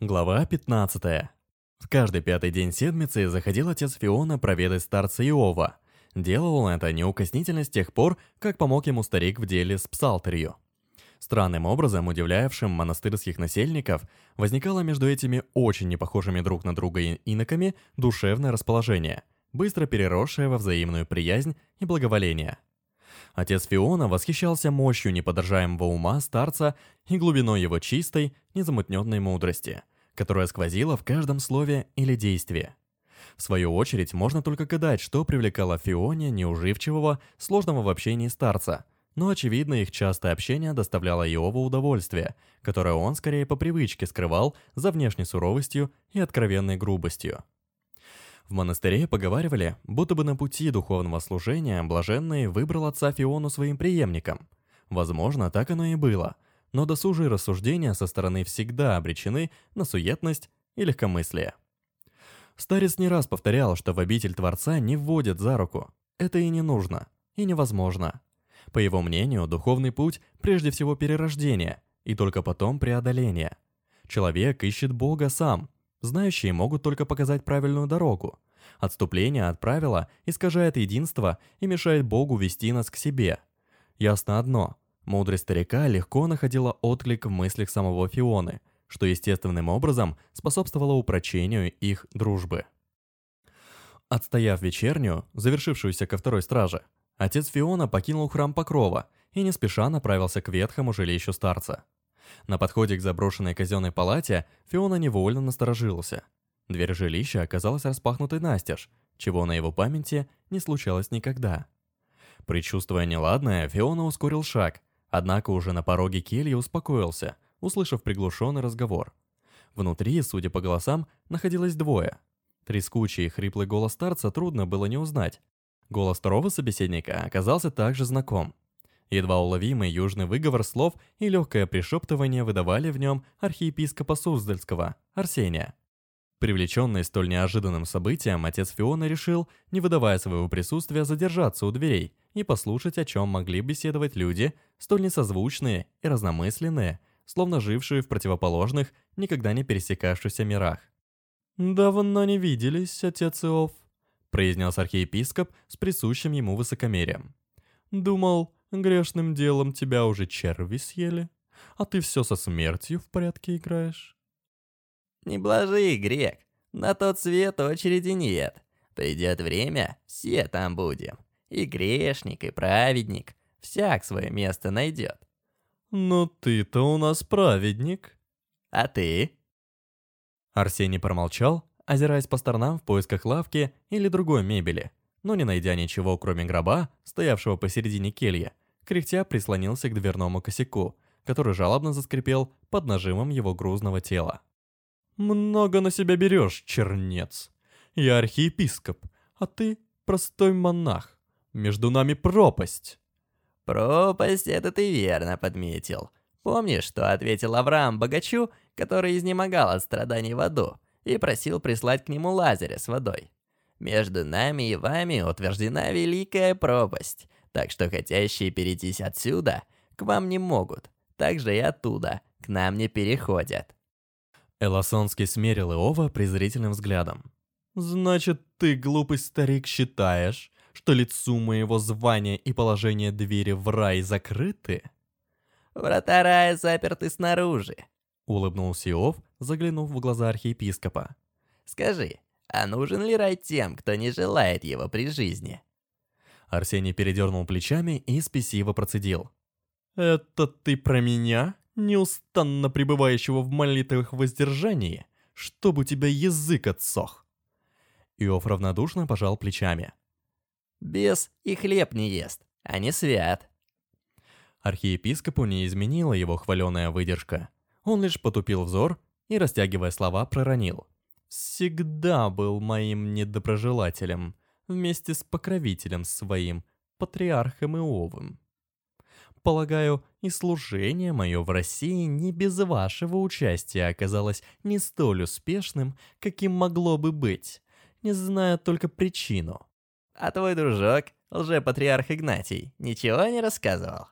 Глава 15. В каждый пятый день седмицы заходил отец Фиона проведать старца Иова. Делал он это неукоснительно с тех пор, как помог ему старик в деле с псалтерью. Странным образом, удивлявшим монастырских насельников, возникало между этими очень непохожими друг на друга иноками душевное расположение, быстро переросшее во взаимную приязнь и благоволение. Отец Фиона восхищался мощью неподражаемого ума старца и глубиной его чистой, незамутненной мудрости, которая сквозила в каждом слове или действии. В свою очередь, можно только гадать, что привлекало Фионе неуживчивого, сложного в общении старца, но, очевидно, их частое общение доставляло Иову удовольствие, которое он скорее по привычке скрывал за внешней суровостью и откровенной грубостью. В монастыре поговаривали, будто бы на пути духовного служения блаженный выбрал отца Фиону своим преемником. Возможно, так оно и было, но досужие рассуждения со стороны всегда обречены на суетность и легкомыслие. Старец не раз повторял, что в обитель Творца не вводят за руку. Это и не нужно, и невозможно. По его мнению, духовный путь прежде всего перерождение, и только потом преодоление. Человек ищет Бога сам, Знающие могут только показать правильную дорогу. Отступление от правила искажает единство и мешает Богу вести нас к себе. Ясно одно. Мудрость старика легко находила отклик в мыслях самого Фионы, что естественным образом способствовало упрочению их дружбы. Отстояв вечернюю, завершившуюся ко второй страже, отец Фиона покинул храм Покрова и не спеша направился к ветхому жилищу старца. На подходе к заброшенной казенной палате Фиона невольно насторожился. Дверь жилища оказалась распахнутой настежь, чего на его памяти не случалось никогда. Причувствуя неладное, Фиона ускорил шаг, однако уже на пороге кельи успокоился, услышав приглушенный разговор. Внутри, судя по голосам, находилось двое. Трескучий и хриплый голос старца трудно было не узнать. Голос второго собеседника оказался также знаком. Едва уловимый южный выговор слов и легкое пришептывание выдавали в нем архиепископа Суздальского, Арсения. Привлеченный столь неожиданным событием, отец Фиона решил, не выдавая своего присутствия, задержаться у дверей и послушать, о чем могли беседовать люди, столь несозвучные и разномысленные, словно жившие в противоположных, никогда не пересекавшихся мирах. «Давно не виделись, отец Иов», — произнес архиепископ с присущим ему высокомерием. «Думал, Грешным делом тебя уже черви съели, а ты все со смертью в порядке играешь. Не блажи, грек, на тот свет очереди нет. Придет время, все там будем. И грешник, и праведник, всяк свое место найдет. Но ты-то у нас праведник. А ты? Арсений промолчал, озираясь по сторонам в поисках лавки или другой мебели, но не найдя ничего, кроме гроба, стоявшего посередине келья, кряхтя прислонился к дверному косяку, который жалобно заскрипел под нажимом его грузного тела. «Много на себя берешь, чернец. Я архиепископ, а ты простой монах. Между нами пропасть». «Пропасть, это ты верно подметил. Помнишь, что ответил Авраам богачу, который изнемогал от страданий в аду, и просил прислать к нему Лазаря с водой? Между нами и вами утверждена великая пропасть, так что хотящие перейти отсюда к вам не могут, также и оттуда к нам не переходят. Эласонский смерил Иова презрительным взглядом. «Значит, ты, глупый старик, считаешь, что лицу моего звания и положения двери в рай закрыты?» «Врата рая заперты снаружи», — улыбнулся Иов, заглянув в глаза архиепископа. «Скажи, а нужен ли рай тем, кто не желает его при жизни?» Арсений передернул плечами и спесиво процедил. «Это ты про меня, неустанно пребывающего в молитвах воздержании, чтобы у тебя язык отсох?» Иов равнодушно пожал плечами. «Бес и хлеб не ест, а не свят». Архиепископу не изменила его хваленая выдержка. Он лишь потупил взор и, растягивая слова, проронил всегда был моим недоброжелателем, вместе с покровителем своим, патриархом Иовым. Полагаю, и служение мое в России не без вашего участия оказалось не столь успешным, каким могло бы быть, не зная только причину. А твой дружок, лже-патриарх Игнатий, ничего не рассказывал?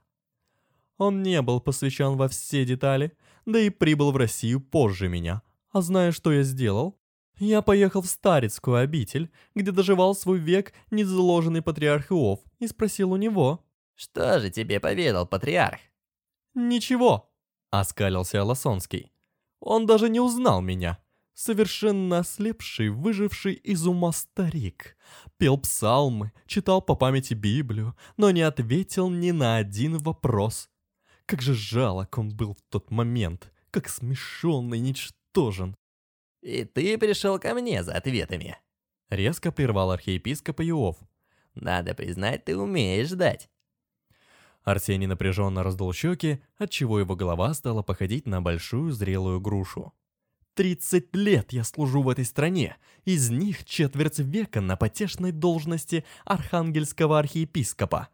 Он не был посвящен во все детали, да и прибыл в Россию позже меня, А знаешь, что я сделал? Я поехал в Старицкую обитель, где доживал свой век незаложенный патриарх Иов, и спросил у него. «Что же тебе поведал патриарх?» «Ничего», — оскалился Лосонский. «Он даже не узнал меня. Совершенно ослепший, выживший из ума старик. Пел псалмы, читал по памяти Библию, но не ответил ни на один вопрос. Как же жалок он был в тот момент, как смешон и ничтожен. «И ты пришел ко мне за ответами?» Резко прервал архиепископ Иов. «Надо признать, ты умеешь ждать». Арсений напряженно раздул щеки, отчего его голова стала походить на большую зрелую грушу. «Тридцать лет я служу в этой стране, из них четверть века на потешной должности архангельского архиепископа.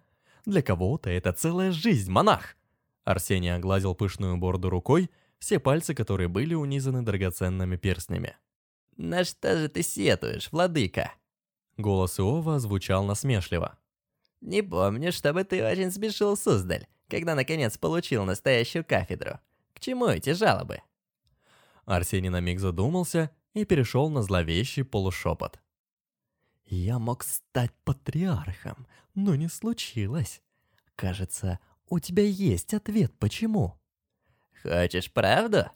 Для кого-то это целая жизнь, монах!» Арсений огладил пышную бороду рукой, все пальцы которые были унизаны драгоценными перстнями. «На что же ты сетуешь, владыка?» Голос Иова звучал насмешливо. «Не помню, чтобы ты очень спешил Суздаль, когда наконец получил настоящую кафедру. К чему эти жалобы?» Арсений на миг задумался и перешел на зловещий полушепот. «Я мог стать патриархом, но не случилось. Кажется, у тебя есть ответ, почему?» Хочешь правду?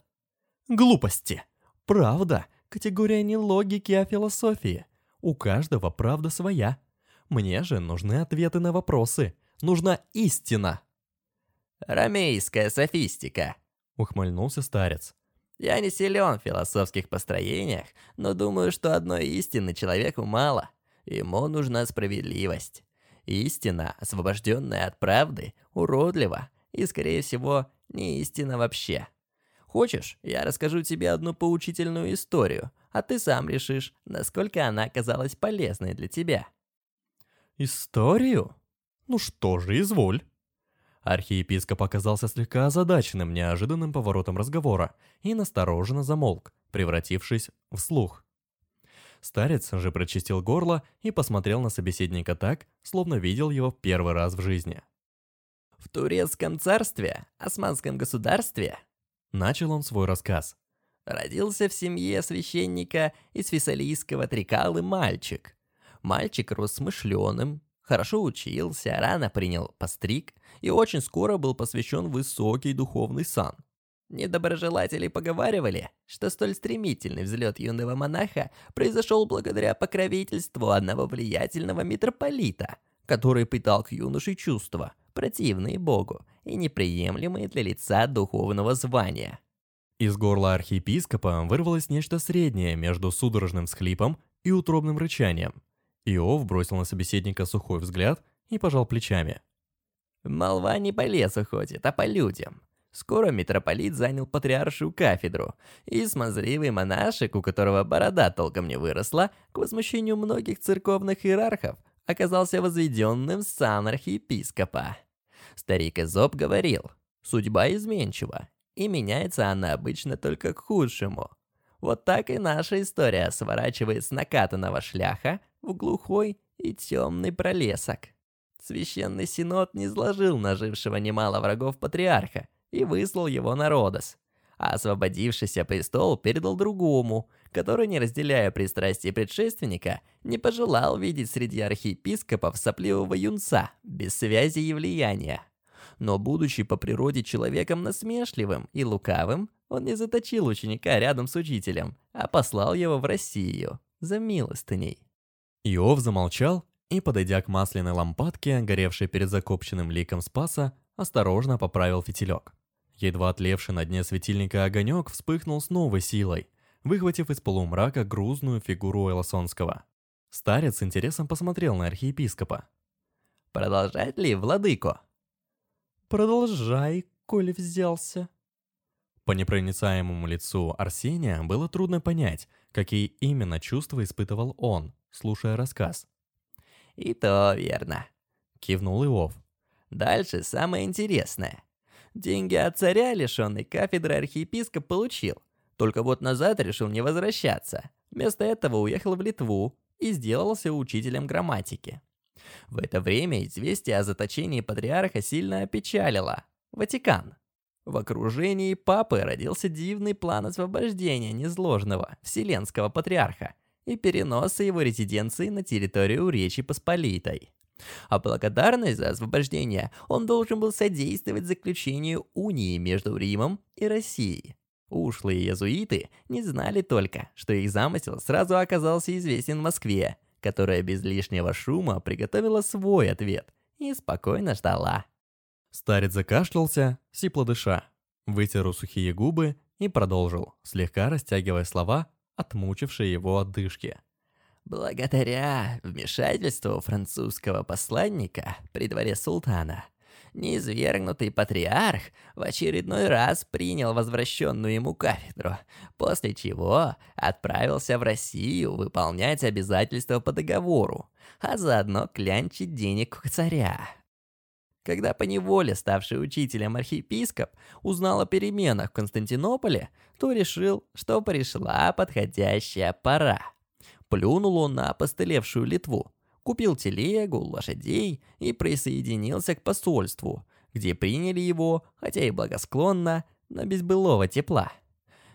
Глупости. Правда – категория не логики, а философии. У каждого правда своя. Мне же нужны ответы на вопросы. Нужна истина. Ромейская софистика. Ухмыльнулся старец. Я не силен в философских построениях, но думаю, что одной истины человеку мало. Ему нужна справедливость. Истина, освобожденная от правды, уродлива и, скорее всего, не истина вообще. Хочешь, я расскажу тебе одну поучительную историю, а ты сам решишь, насколько она оказалась полезной для тебя. Историю? Ну что же, изволь. Архиепископ оказался слегка озадаченным неожиданным поворотом разговора и настороженно замолк, превратившись в слух. Старец же прочистил горло и посмотрел на собеседника так, словно видел его в первый раз в жизни. В турецком царстве, османском государстве, начал он свой рассказ. Родился в семье священника из фессалийского Трикалы мальчик. Мальчик рос смышленым, хорошо учился, рано принял постриг и очень скоро был посвящен высокий духовный сан. Недоброжелатели поговаривали, что столь стремительный взлет юного монаха произошел благодаря покровительству одного влиятельного митрополита, который питал к юноше чувства – противные Богу и неприемлемые для лица духовного звания. Из горла архиепископа вырвалось нечто среднее между судорожным схлипом и утробным рычанием. Иов бросил на собеседника сухой взгляд и пожал плечами. Молва не по лесу ходит, а по людям. Скоро митрополит занял патриаршую кафедру, и смазливый монашек, у которого борода толком не выросла, к возмущению многих церковных иерархов, оказался возведенным в сан архиепископа. Старик Эзоп говорил, судьба изменчива, и меняется она обычно только к худшему. Вот так и наша история сворачивает с накатанного шляха в глухой и темный пролесок. Священный Синод не сложил нажившего немало врагов патриарха и выслал его на Родос, а освободившийся престол передал другому, который, не разделяя пристрастий предшественника, не пожелал видеть среди архиепископов сопливого юнца, без связи и влияния. Но будучи по природе человеком насмешливым и лукавым, он не заточил ученика рядом с учителем, а послал его в Россию за милостыней. Иов замолчал и, подойдя к масляной лампадке, горевшей перед закопченным ликом Спаса, осторожно поправил фитилек. Едва отлевший на дне светильника огонек вспыхнул с новой силой, выхватив из полумрака грузную фигуру Элосонского. Старец с интересом посмотрел на архиепископа. «Продолжать ли, владыко?» «Продолжай, коли взялся». По непроницаемому лицу Арсения было трудно понять, какие именно чувства испытывал он, слушая рассказ. «И то верно», — кивнул Иов. «Дальше самое интересное. Деньги от царя, лишенный кафедры архиепископ, получил. Только вот назад решил не возвращаться. Вместо этого уехал в Литву и сделался учителем грамматики. В это время известие о заточении патриарха сильно опечалило Ватикан. В окружении папы родился дивный план освобождения незложного вселенского патриарха и переноса его резиденции на территорию Речи Посполитой. А благодарность за освобождение он должен был содействовать заключению унии между Римом и Россией. Ушлые иезуиты не знали только, что их замысел сразу оказался известен Москве, которая без лишнего шума приготовила свой ответ и спокойно ждала. Старец закашлялся, сипло дыша, вытер сухие губы и продолжил, слегка растягивая слова, отмучившие его отдышки. Благодаря вмешательству французского посланника при дворе султана, неизвергнутый патриарх в очередной раз принял возвращенную ему кафедру, после чего отправился в Россию выполнять обязательства по договору, а заодно клянчить денег у царя. Когда поневоле ставший учителем архиепископ узнал о переменах в Константинополе, то решил, что пришла подходящая пора. Плюнул он на постылевшую Литву, купил телегу, лошадей и присоединился к посольству, где приняли его, хотя и благосклонно, но без былого тепла.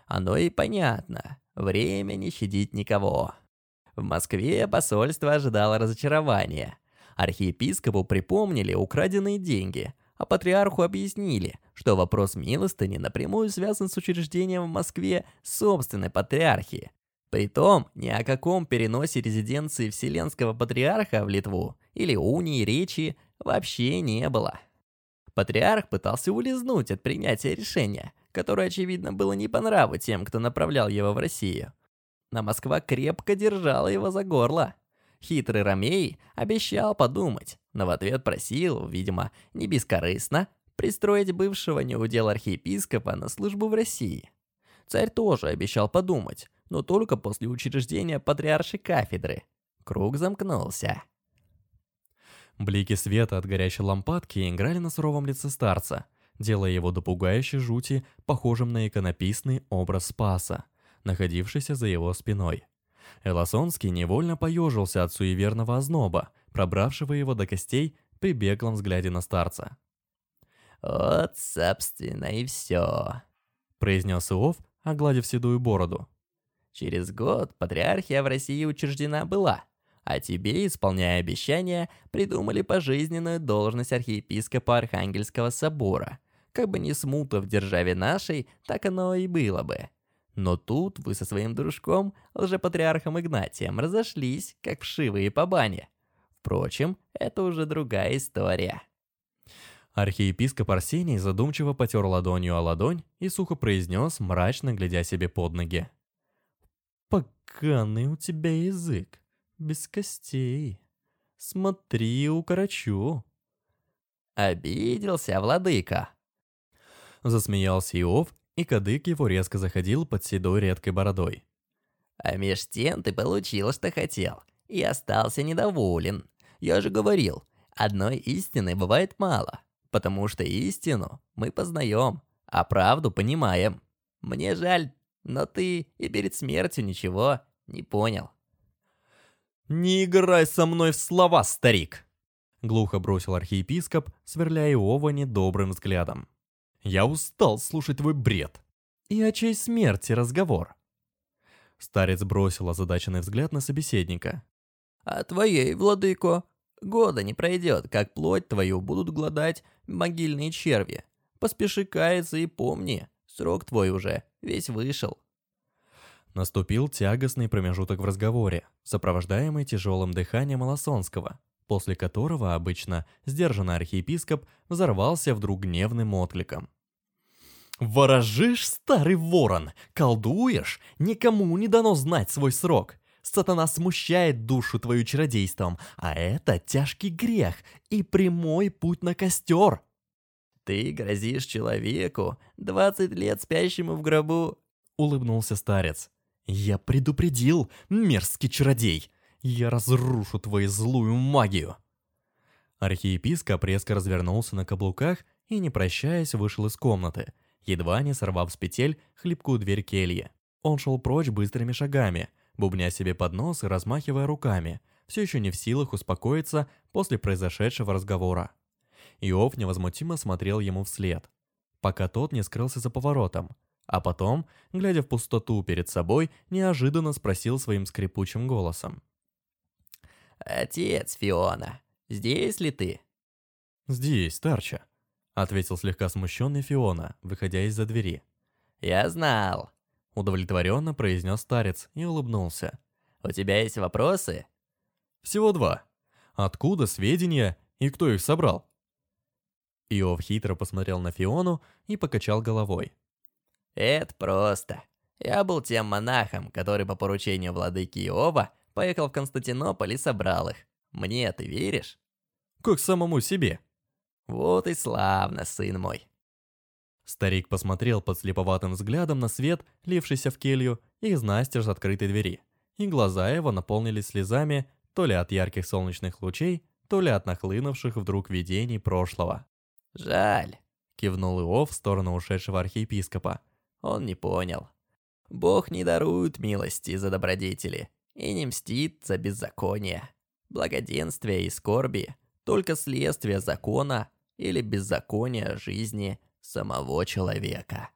Оно и понятно, время не щадить никого. В Москве посольство ожидало разочарования – Архиепископу припомнили украденные деньги, а патриарху объяснили, что вопрос милостыни напрямую связан с учреждением в Москве собственной патриархии. Притом, ни о каком переносе резиденции Вселенского Патриарха в Литву или унии речи вообще не было. Патриарх пытался улизнуть от принятия решения, которое, очевидно, было не по нраву тем, кто направлял его в Россию. Но Москва крепко держала его за горло. Хитрый Ромей обещал подумать, но в ответ просил, видимо, не бескорыстно, пристроить бывшего неудел архиепископа на службу в России. Царь тоже обещал подумать, но только после учреждения патриаршей кафедры. Круг замкнулся. Блики света от горящей лампадки играли на суровом лице старца, делая его до пугающей жути похожим на иконописный образ Спаса, находившийся за его спиной. Эласонский невольно поежился от суеверного озноба, пробравшего его до костей при беглом взгляде на старца. «Вот, собственно, и все», — произнес Иов, огладив седую бороду. «Через год патриархия в России учреждена была, а тебе, исполняя обещания, придумали пожизненную должность архиепископа Архангельского собора. Как бы ни смута в державе нашей, так оно и было бы. Но тут вы со своим дружком, лжепатриархом Игнатием, разошлись, как вшивые по бане. Впрочем, это уже другая история. Архиепископ Арсений задумчиво потер ладонью о ладонь и сухо произнес, мрачно глядя себе под ноги. «Поганый у тебя язык, без костей. Смотри, укорочу». «Обиделся, владыка?» Засмеялся Иов и кадык его резко заходил под седой редкой бородой. «А меж тем ты получил, что хотел, и остался недоволен. Я же говорил, одной истины бывает мало, потому что истину мы познаем, а правду понимаем. Мне жаль, но ты и перед смертью ничего не понял». «Не играй со мной в слова, старик!» Глухо бросил архиепископ, сверляя Иова недобрым взглядом. Я устал слушать твой бред. И о чьей смерти разговор?» Старец бросил озадаченный взгляд на собеседника. «А твоей, владыко, года не пройдет, как плоть твою будут гладать могильные черви. Поспеши каяться и помни, срок твой уже весь вышел». Наступил тягостный промежуток в разговоре, сопровождаемый тяжелым дыханием Малосонского, после которого обычно сдержанный архиепископ взорвался вдруг гневным откликом. «Ворожишь, старый ворон, колдуешь, никому не дано знать свой срок. Сатана смущает душу твою чародейством, а это тяжкий грех и прямой путь на костер». «Ты грозишь человеку, двадцать лет спящему в гробу», — улыбнулся старец. «Я предупредил, мерзкий чародей!» Я разрушу твою злую магию!» Архиепископ резко развернулся на каблуках и, не прощаясь, вышел из комнаты, едва не сорвав с петель хлипкую дверь кельи. Он шел прочь быстрыми шагами, бубня себе под нос и размахивая руками, все еще не в силах успокоиться после произошедшего разговора. Иов невозмутимо смотрел ему вслед. пока тот не скрылся за поворотом. А потом, глядя в пустоту перед собой, неожиданно спросил своим скрипучим голосом. «Отец Фиона, здесь ли ты?» «Здесь, Тарча», — ответил слегка смущенный Фиона, выходя из-за двери. «Я знал», — удовлетворенно произнес старец и улыбнулся. «У тебя есть вопросы?» «Всего два. Откуда сведения и кто их собрал?» Иов хитро посмотрел на Фиону и покачал головой. «Это просто. Я был тем монахом, который по поручению владыки Иова поехал в Константинополь и собрал их. Мне ты веришь?» «Как самому себе». «Вот и славно, сын мой». Старик посмотрел под слеповатым взглядом на свет, лившийся в келью, из настежь открытой двери, и глаза его наполнились слезами то ли от ярких солнечных лучей, то ли от нахлынувших вдруг видений прошлого. «Жаль», — кивнул Иов в сторону ушедшего архиепископа. «Он не понял. Бог не дарует милости за добродетели и не мстит за беззаконие. Благоденствие и скорби — только следствие закона или беззакония жизни самого человека».